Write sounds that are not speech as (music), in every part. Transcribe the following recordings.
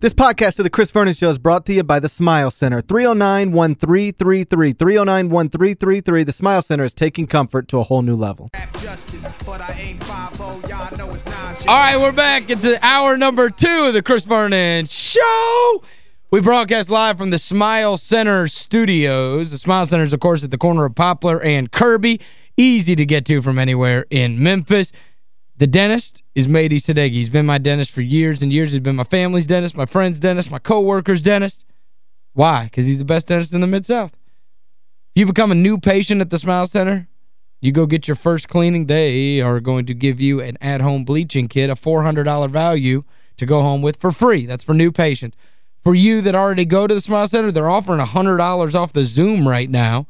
This podcast of the Chris Vernon Show is brought to you by the Smile Center. 309-1333. 309-1333. The Smile Center is taking comfort to a whole new level. All right, we're back. It's hour number two of the Chris Vernon Show. We broadcast live from the Smile Center studios. The Smile Center is, of course, at the corner of Poplar and Kirby. Easy to get to from anywhere in Memphis. The dentist is Mady Sadeghi. He's been my dentist for years and years. He's been my family's dentist, my friend's dentist, my co-worker's dentist. Why? Because he's the best dentist in the Mid-South. If you become a new patient at the Smile Center, you go get your first cleaning, they are going to give you an at-home bleaching kit, a $400 value to go home with for free. That's for new patients. For you that already go to the Smile Center, they're offering $100 off the Zoom right now.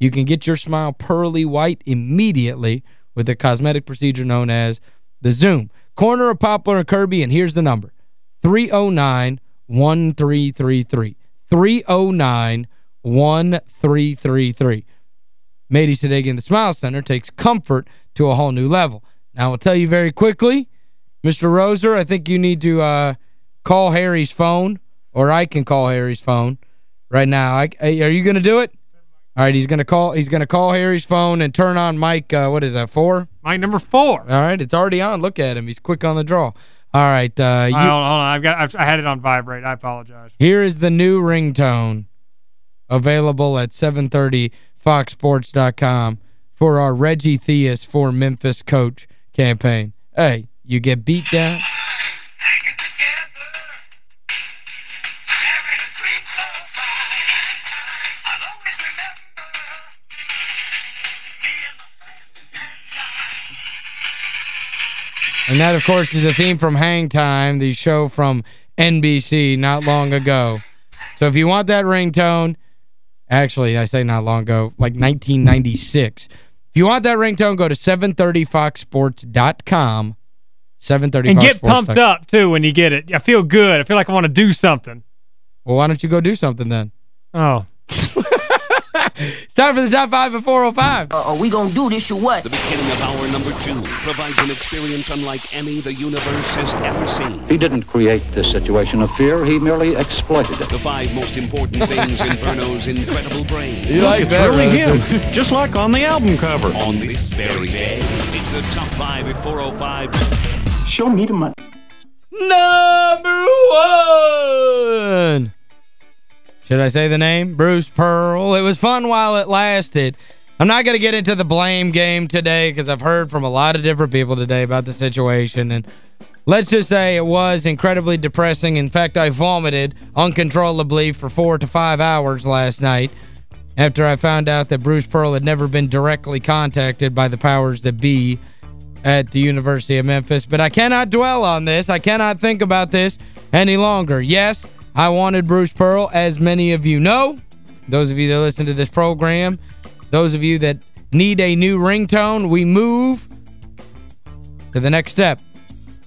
You can get your smile pearly white immediately with a cosmetic procedure known as the Zoom. Corner of Poplar and Kirby, and here's the number. 309-1333. 309-1333. Mady Sadeghi in the Smile Center takes comfort to a whole new level. Now, I'll tell you very quickly, Mr. Roser, I think you need to uh, call Harry's phone, or I can call Harry's phone right now. I, are you going to do it? All right, he's going to call he's going to call Harry's phone and turn on Mike, uh, what is that, four? Mike number four. All right, it's already on. Look at him. He's quick on the draw. All right. Uh, you, hold on, hold on. I've got, I've, I had it on vibrate. I apologize. Here is the new ringtone available at 730foxsports.com for our Reggie Theus for Memphis coach campaign. Hey, you get beat down. And that, of course, is a theme from Hang Time, the show from NBC not long ago. So if you want that ringtone, actually, I say not long ago, like 1996. If you want that ringtone, go to 730foxsports.com. 730 And get pumped up, too, when you get it. I feel good. I feel like I want to do something. Well, why don't you go do something then? Oh. (laughs) it's time for the top five at 405. Uh, are we gonna do this or what? The beginning of hour number two provides an experience unlike any the universe has ever seen. He didn't create this situation of fear, he merely exploited it. The five most important things in Verno's incredible brain. You like that, really him, just like on the album cover. On this very day, it's the top five at 405. Show me the money. Number one. Should I say the name? Bruce Pearl. It was fun while it lasted. I'm not going to get into the blame game today because I've heard from a lot of different people today about the situation. And let's just say it was incredibly depressing. In fact, I vomited uncontrollably for four to five hours last night after I found out that Bruce Pearl had never been directly contacted by the powers that be at the University of Memphis. But I cannot dwell on this. I cannot think about this any longer. Yes, I wanted Bruce Pearl, as many of you know. Those of you that listen to this program, those of you that need a new ringtone, we move to the next step.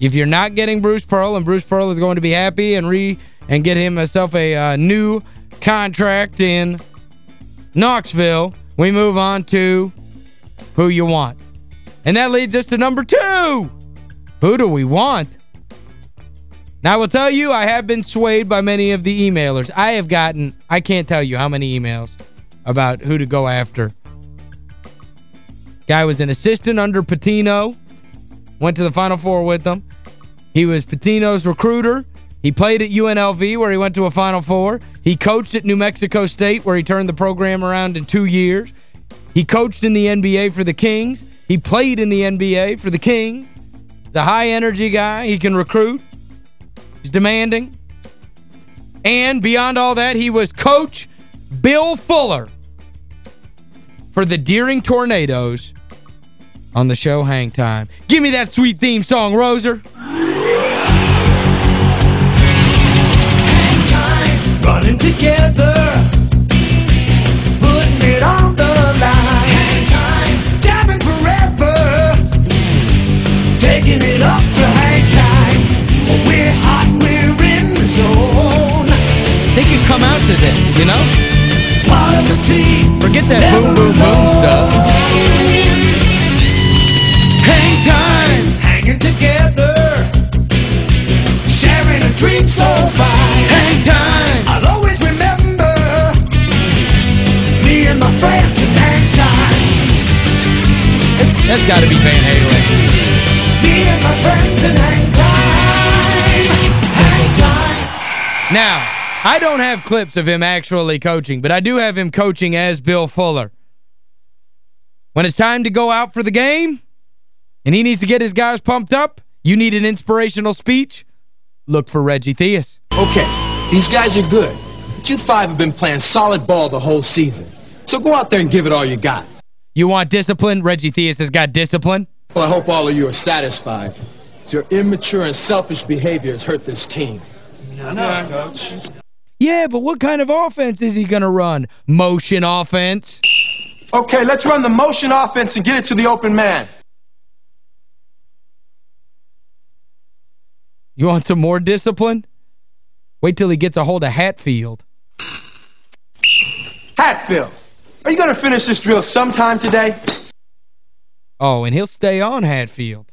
If you're not getting Bruce Pearl, and Bruce Pearl is going to be happy and re and get himself a uh, new contract in Knoxville, we move on to who you want. And that leads us to number two. Who do we want? Now, I will tell you, I have been swayed by many of the emailers. I have gotten, I can't tell you how many emails about who to go after. Guy was an assistant under Pitino. Went to the Final Four with them. He was Pitino's recruiter. He played at UNLV where he went to a Final Four. He coached at New Mexico State where he turned the program around in two years. He coached in the NBA for the Kings. He played in the NBA for the Kings. He's a high-energy guy. He can recruit. He's demanding. And beyond all that, he was Coach Bill Fuller for the Deering Tornadoes on the show Hang Time. Give me that sweet theme song, Roser. Hang time, running together, That's got to be Van Halen. Me and my Now, I don't have clips of him actually coaching, but I do have him coaching as Bill Fuller. When it's time to go out for the game and he needs to get his guys pumped up, you need an inspirational speech, look for Reggie Theus. Okay, these guys are good, but you five have been playing solid ball the whole season. So go out there and give it all you got. You want discipline? Reggie Theus has got discipline. Well, I hope all of you are satisfied. Your immature and selfish behavior has hurt this team. Yeah, but what kind of offense is he going to run? Motion offense? Okay, let's run the motion offense and get it to the open man. You want some more discipline? Wait till he gets a hold of Hatfield. Hatfield, are you going to finish this drill sometime today? Oh, and he'll stay on Hatfield.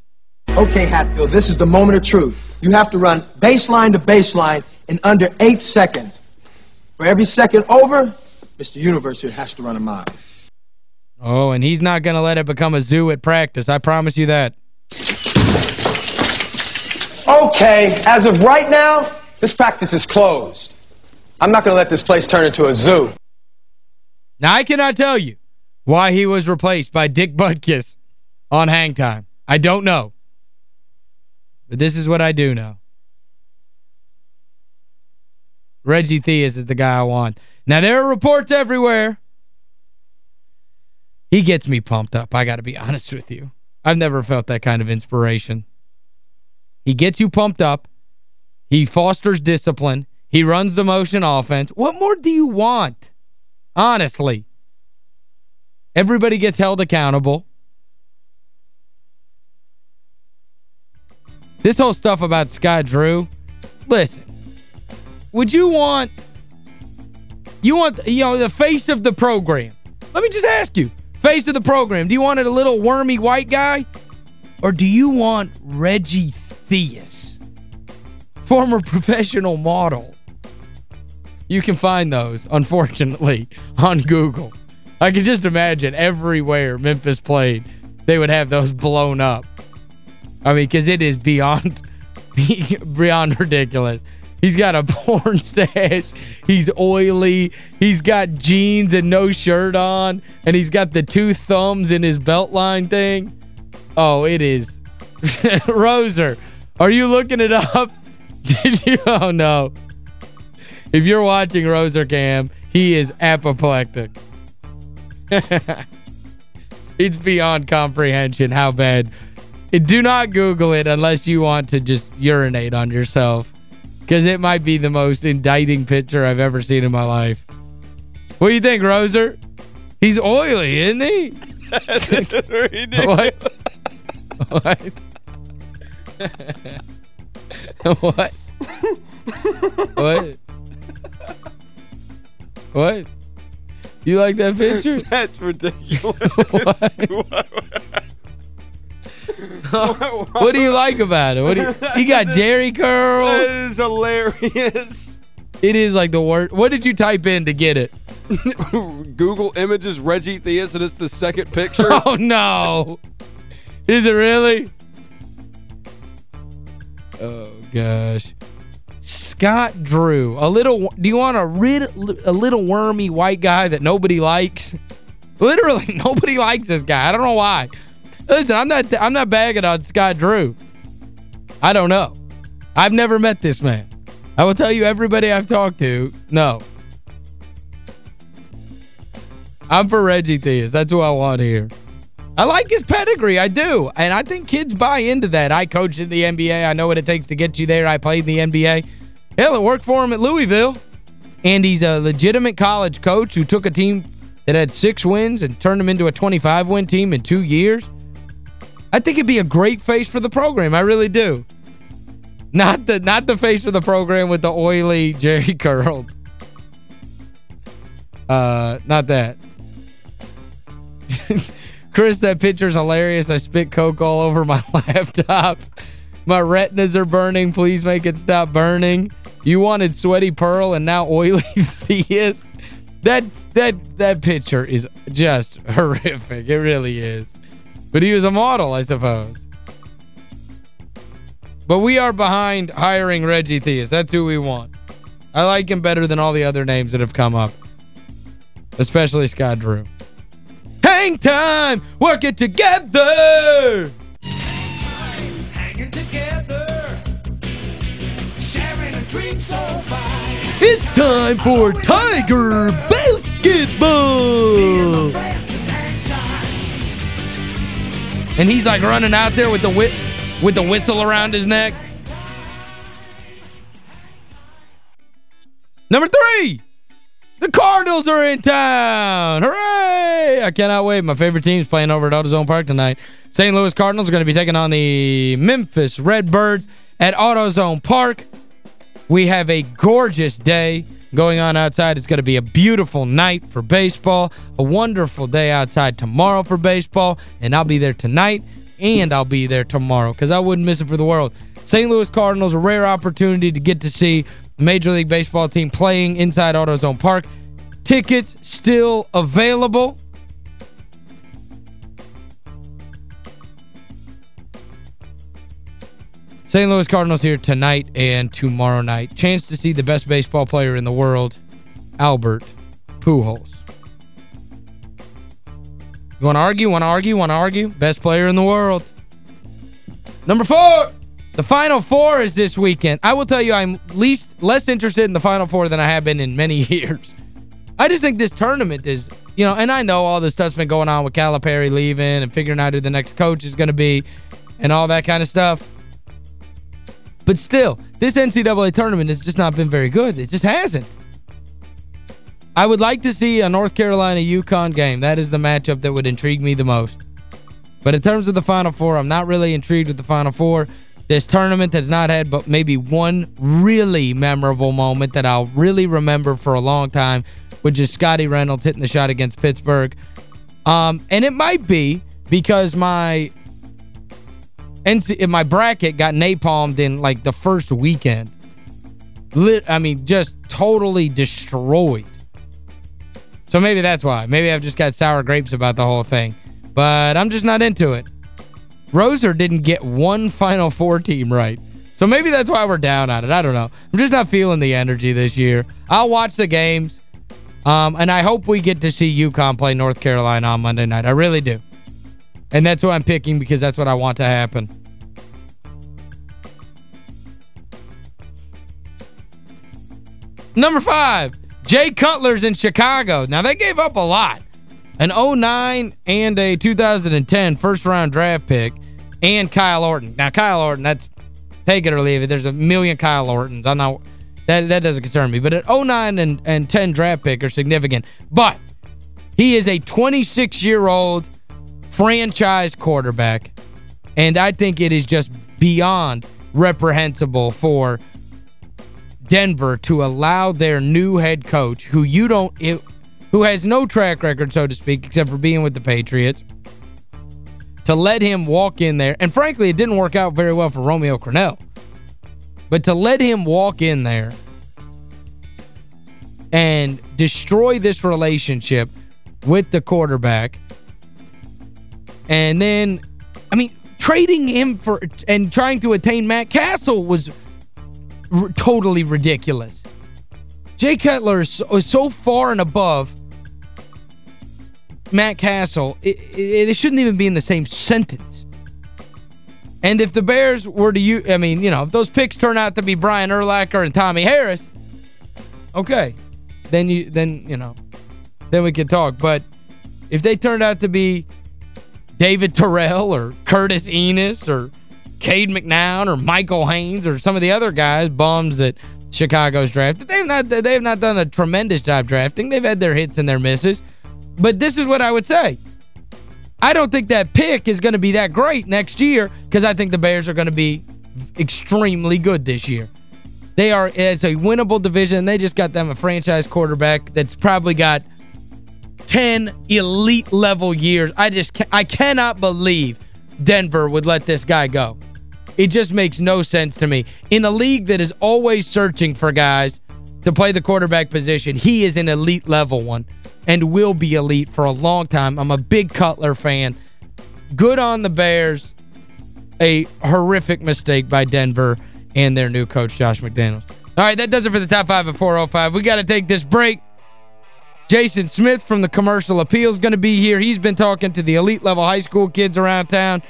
Okay, Hatfield, this is the moment of truth. You have to run baseline to baseline in under eight seconds. For every second over, Mr. Universe here has to run a mile. Oh, and he's not going to let it become a zoo at practice. I promise you that. Okay, as of right now, this practice is closed. I'm not going to let this place turn into a zoo. Now, I cannot tell you why he was replaced by Dick Butkus on Hang Time. I don't know. But this is what I do know. Reggie Theus is the guy I want. Now, there are reports everywhere. He gets me pumped up, I got to be honest with you. I've never felt that kind of inspiration. He gets you pumped up. He fosters discipline. He runs the motion offense. What more do you want? Honestly. Everybody gets held accountable. This whole stuff about Scott Drew, listen, would you want, you want, you know, the face of the program. Let me just ask you, face of the program, do you want it a little wormy white guy? Or do you want Reggie Theus, former (laughs) professional model? You can find those, unfortunately, (laughs) on Google. I can just imagine everywhere Memphis played, they would have those blown up. I mean, because it is beyond, (laughs) beyond ridiculous. He's got a (laughs) porn stash. He's oily. He's got jeans and no shirt on. And he's got the two thumbs in his belt line thing. Oh, it is. Roser, are you looking it up? Did you? Oh, no. If you're watching Roser Cam, he is apoplectic. (laughs) it's beyond comprehension how bad. Do not Google it unless you want to just urinate on yourself. Because it might be the most indicting picture I've ever seen in my life. What do you think, Roser? He's oily, isn't he? (laughs) what? What? what? (laughs) what? (laughs) What? You like that picture? (laughs) That's ridiculous. (laughs) what? what do you like about it? What do you, he got Jheri curls. That is hilarious. It is like the word. What did you type in to get it? Google images Reggie Theus and it's the second picture. Oh no. Is it really? Oh gosh. Scott Drew. A little do you want a rid, a little wormy white guy that nobody likes? Literally (laughs) nobody likes this guy. I don't know why. Listen, I'm not I'm not bagging on Scott Drew. I don't know. I've never met this man. I will tell you everybody I've talked to, no. I'm for Reggie Theus. That's who I want here. I like his pedigree. I do. And I think kids buy into that. I coached in the NBA. I know what it takes to get you there. I played in the NBA. Hell, it worked for him at Louisville. And he's a legitimate college coach who took a team that had six wins and turned them into a 25-win team in two years. I think it'd be a great face for the program. I really do. Not the not the face for the program with the oily (laughs) Jheri curled. Uh, not that. (laughs) Chris, that picture's hilarious. I spit Coke all over my (laughs) laptop. My retinas are burning. Please make it stop burning. You wanted Sweaty Pearl and now Oily (laughs) Theus. That, that, that picture is just (laughs) horrific. It really is. But he was a model, I suppose. But we are behind hiring Reggie Theus. That's who we want. I like him better than all the other names that have come up. Especially Scott Drew. Hang time! Work it together! It's time for Tiger Basketball! And he's like running out there with the whip with the whistle around his neck. Number three, the Cardinals are in town. Hooray! I cannot wait. My favorite team's playing over at AutoZone Park tonight. St. Louis Cardinals are going to be taking on the Memphis Redbirds at AutoZone Park. We have a gorgeous day going on outside. It's going to be a beautiful night for baseball, a wonderful day outside tomorrow for baseball, and I'll be there tonight and I'll be there tomorrow because I wouldn't miss it for the world. St. Louis Cardinals, a rare opportunity to get to see Major League Baseball team playing inside AutoZone Park. Tickets still available. St. Louis Cardinals here tonight and tomorrow night. Chance to see the best baseball player in the world, Albert Pujols. You want to argue? Want to argue? Want to argue? Best player in the world. Number four. The Final Four is this weekend. I will tell you I'm least less interested in the Final Four than I have been in many (laughs) years. I just think this tournament is, you know, and I know all this stuff's been going on with Calipari leaving and figuring out who the next coach is going to be and all that kind of stuff. But still, this NCAA tournament has just not been very good. It just hasn't. I would like to see a North Carolina-UConn game. That is the matchup that would intrigue me the most. But in terms of the Final Four, I'm not really intrigued with the Final Four. This tournament has not had but maybe one really memorable moment that I'll really remember for a long time, which is Scottie Reynolds hitting the shot against Pittsburgh. Um, and it might be because my NC my bracket got napalmed in like the first weekend. Lit, I mean, just totally destroyed. So maybe that's why. Maybe I've just got sour grapes about the whole thing. But I'm just not into it. Roser didn't get one Final Four team right. So maybe that's why we're down on it. I don't know. I'm just not feeling the energy this year. I'll watch the games. Um, and I hope we get to see UConn play North Carolina on Monday night. I really do. And that's who I'm picking because that's what I want to happen. Number five, Jay Cutler's in Chicago. Now, they gave up a lot. An 09 and a 2010 first-round draft pick and Kyle Orton. Now, Kyle Orton, that's take it or leave it. There's a million Kyle Ortons. I'm not that that doesn't concern me. But an 09 and, and 10 draft pick are significant. But he is a 26-year-old franchise quarterback. And I think it is just beyond reprehensible for Denver to allow their new head coach, who you don't who has no track record, so to speak, except for being with the Patriots, to let him walk in there. And frankly, it didn't work out very well for Romeo Crennel. But to let him walk in there and destroy this relationship with the quarterback and then, I mean, trading him for and trying to attain Matt Cassel was totally ridiculous. Jay Cutler is so, is so, far and above Matt Cassel, it, it, it, shouldn't even be in the same sentence. And if the Bears were to use, I mean, you know, if those picks turn out to be Brian Urlacher and Tommie Harris, okay, then you, then, you know, then we can talk. But if they turned out to be David Terrell or Curtis Enis or Cade McNown or Michael Haynes or some of the other guys, bums that Chicago's drafted. They've not they've not done a tremendous job drafting. They've had their hits and their misses. But this is what I would say. I don't think that pick is going to be that great next year because I think the Bears are going to be extremely good this year. They are it's a winnable division. They just got them a franchise quarterback that's probably got 10 elite level years. I just I cannot believe Denver would let this guy go. It just makes no sense to me. In a league that is always searching for guys to play the quarterback position, he is an elite level one and will be elite for a long time. I'm a big Cutler fan. good on the Bears. A horrific mistake by Denver and their new coach, Josh McDaniels. All right, that does it for the top five at 405. We got to take this break. Jason Smith from the Commercial Appeal is going to be here. He's been talking to the elite level high school kids around town.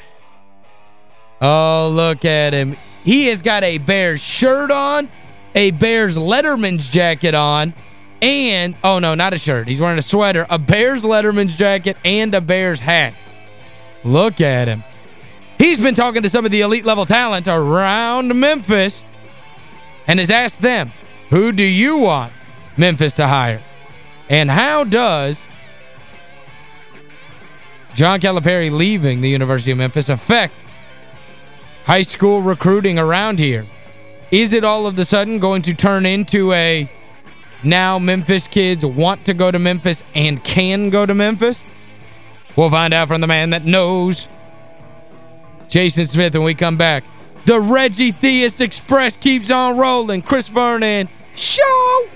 Oh, look at him. He has got a Bears shirt on, a Bears Letterman's jacket on, and, oh no, not a shirt. He's wearing a sweater, a Bears Letterman's jacket, and a Bears hat. Look at him. He's been talking to some of the elite level talent around Memphis and has asked them, who do you want Memphis to hire? And how does John Calipari leaving the University of Memphis affect high school recruiting around here? Is it all of the sudden going to turn into a now Memphis kids want to go to Memphis and can go to Memphis? We'll find out from the man that knows. Jason Smith when we come back. The Reggie Theus Express keeps on rolling. Chris Vernon, show!